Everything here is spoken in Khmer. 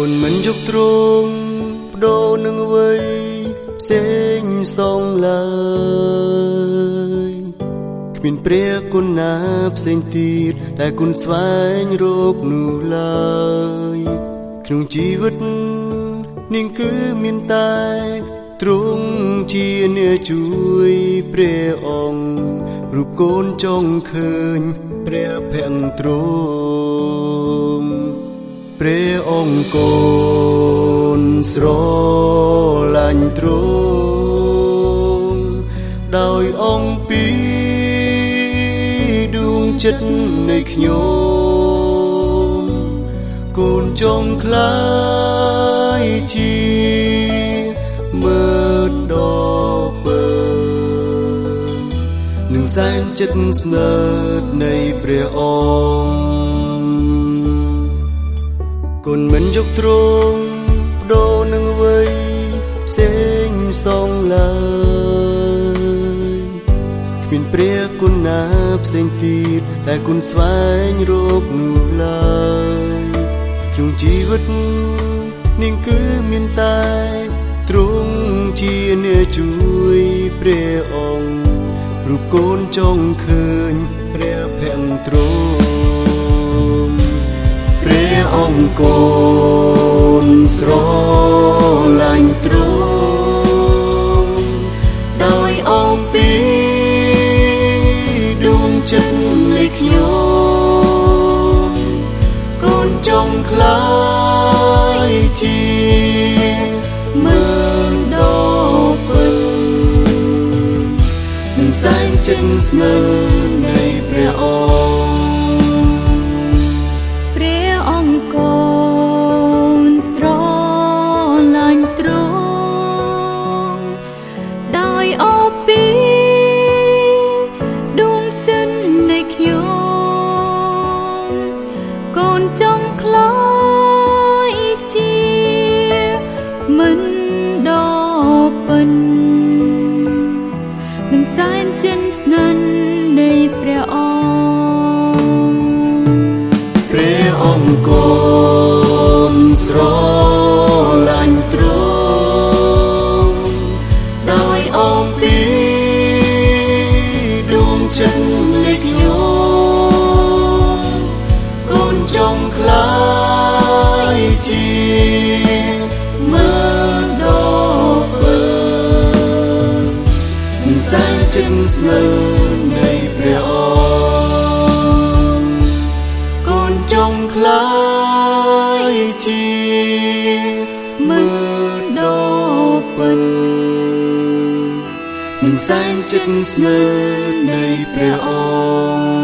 គុណមិនយកទ្រង់បដូរនឹងអ្វីផ្សេងសងឡើយគ្មានព្រះគុណណាផ្សេងទៀតដែលគុណស្វែងរកនោះឡើយក្នុងជីវិតនាងគឺមានតែទ្រង់ជាអ្នកជួយព្រះអង្គរូបកូនចង់ឃើញព្រះភ័ក្ត្រទ្រង់ ព្រះអង្គកូនស្រឡាញ់ទ្រង់ដោយអង្គពីដួងចិត្តនៃខ្ញុំកូនចង់ខ្លាយជាមើលដល់ពើនឹងសែនចិត្តស្និទ្ធនៃព្រះអង្គ គុណមិនយកទ្រង់បដូរនឹងអ្វីផ្សេងសងឡើយគ្មានព្រះគុណណាផ្សេងទៀតដែលគុណស្វែងរកនោះឡើយក្នុងជីវិតនាងគឺមានតែទ្រង់ជាអ្នកជួយព្រះអង្គរូបកូនចង់ឃើញព្រះភ័ក្ត្រទ្រង់ព្រះអ ង្គកូនស្រឡាញ់ទ្រង់ដោយអង្គពីដួងចិត្តនៃខ្ញុំកូនចង់ខ្លាយជាមើលដល់ពិតនឹងសែងចិត្តស្នេ ខ្ញុំកូនចង់ខ្លាយជាមិនដល់ពិននឹងសែនចិនស្និទ្ធនៃព្រះអង្គព្រះអង្គ នឹងសែនចិត្តស្នេហ៍នៃព្រះអង្គកូនចង់ខ្លាយជាមើលដល់ពិននឹងសែនចិត្តស្នេហ៍នៃព្រះអង្គ